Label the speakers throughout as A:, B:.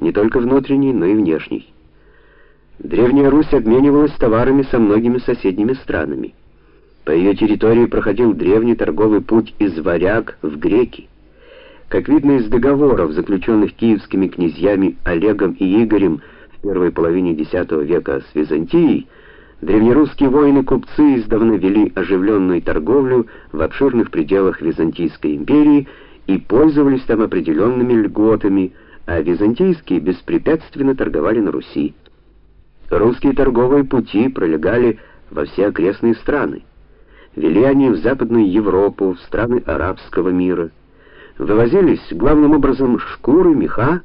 A: не только внутренней, но и внешней. Древняя Русь обменивалась товарами со многими соседними странами. По ее территории проходил древний торговый путь из Варяг в Греки. Как видно из договоров, заключенных киевскими князьями Олегом и Игорем в первой половине X века с Византией, древнерусские воины-купцы издавна вели оживленную торговлю в обширных пределах Византийской империи и пользовались там определенными льготами, а византийские беспрепятственно торговали на Руси. Русские торговые пути пролегали во все окрестные страны. Вели они в Западную Европу, в страны арабского мира. Вывозились главным образом шкуры, меха,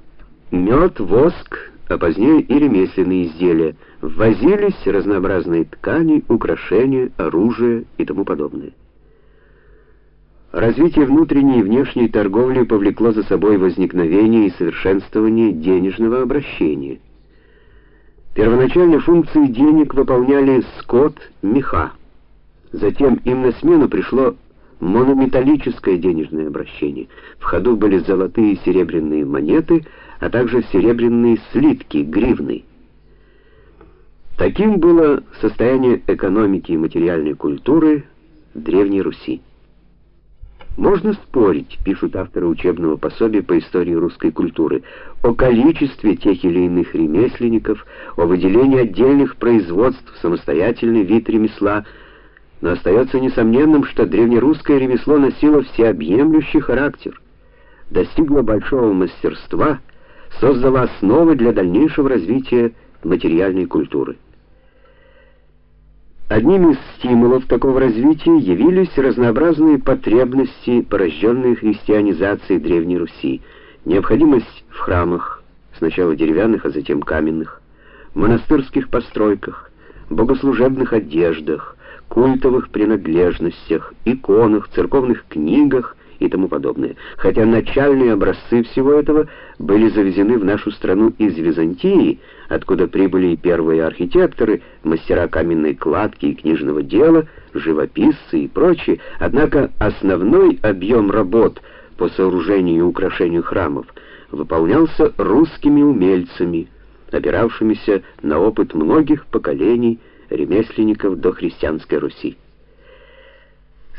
A: мед, воск, а позднее и ремесленные изделия. Ввозились разнообразные ткани, украшения, оружие и тому подобное. Развитие внутренней и внешней торговли повлекло за собой возникновение и совершенствование денежного обращения. Первоначально функции денег выполняли скот, меха. Затем им на смену пришло монометаллическое денежное обращение. В ходу были золотые и серебряные монеты, а также серебряные слитки, гривны. Таким было состояние экономики и материальной культуры Древней Руси. Можно спорить, пишут авторы учебного пособия по истории русской культуры, о количестве тех или иных ремесленников, о выделении отдельных производств в самостоятельный вид ремесла, но остается несомненным, что древнерусское ремесло носило всеобъемлющий характер, достигло большого мастерства, создало основы для дальнейшего развития материальной культуры. Одним из стимулов такого развития явились разнообразные потребности, порожденные христианизацией Древней Руси, необходимость в храмах, сначала деревянных, а затем каменных, монастырских постройках, богослужебных одеждах, культовых принадлежностях, иконах, церковных книгах и тому подобное. Хотя начальные образцы всего этого были завезены в нашу страну из Византии, откуда прибыли и первые архитекторы, мастера каменной кладки и книжного дела, живописцы и прочие, однако основной объем работ по сооружению и украшению храмов выполнялся русскими умельцами, опиравшимися на опыт многих поколений ремесленников до христианской Руси.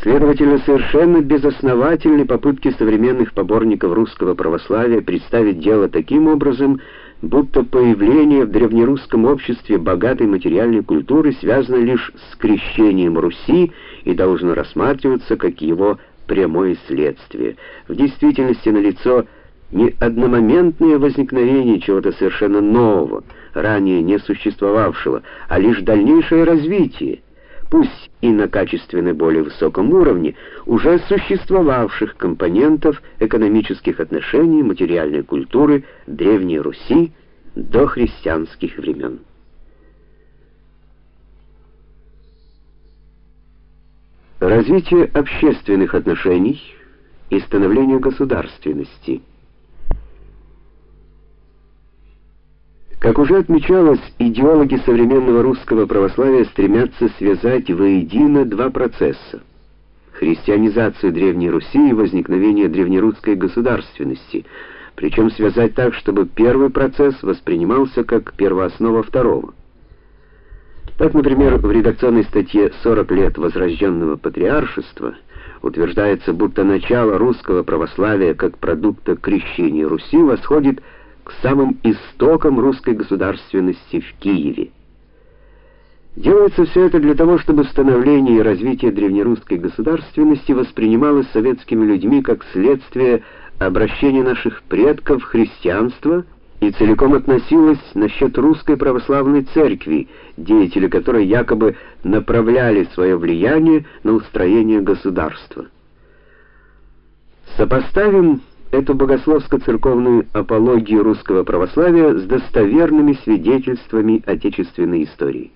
A: Следовательно, совершенно безосновательны попытки современных поборников русского православия представить дело таким образом, будто появление в древнерусском обществе богатой материальной культуры связано лишь с крещением Руси и должно рассматриваться как его прямое следствие. В действительности налицо не одномоментное возникновение чего-то совершенно нового, ранее не существовавшего, а лишь дальнейшее развитие пусть и на качественно более высоком уровне, уже существовавших компонентов экономических отношений материальной культуры Древней Руси до христианских времен. Развитие общественных отношений и становление государственности – Как уже отмечалось, идеологи современного русского православия стремятся связать воедино два процесса: христианизацию Древней Руси и возникновение древнерусской государственности, причем связать так, чтобы первый процесс воспринимался как первооснова второго. Так, например, в редакционной статье «40 лет возрожденного патриаршества» утверждается, будто начало русского православия как продукта крещения Руси восходит к самым истокам русской государственности в Киеве. Делается все это для того, чтобы становление и развитие древнерусской государственности воспринималось советскими людьми как следствие обращения наших предков в христианство и целиком относилось насчет русской православной церкви, деятели которой якобы направляли свое влияние на устроение государства. Сопоставим эту богословско-церковную апологию русского православия с достоверными свидетельствами отечественной истории.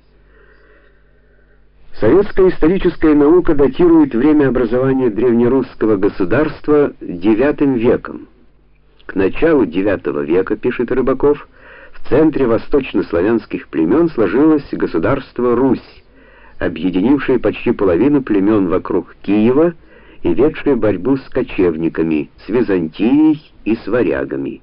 A: Советская историческая наука датирует время образования древнерусского государства IX веком. К началу IX века, пишет Рыбаков, в центре восточнославянских племен сложилось государство Русь, объединившее почти половину племен вокруг Киева и ведшие борьбу с кочевниками, с Византией и с варягами.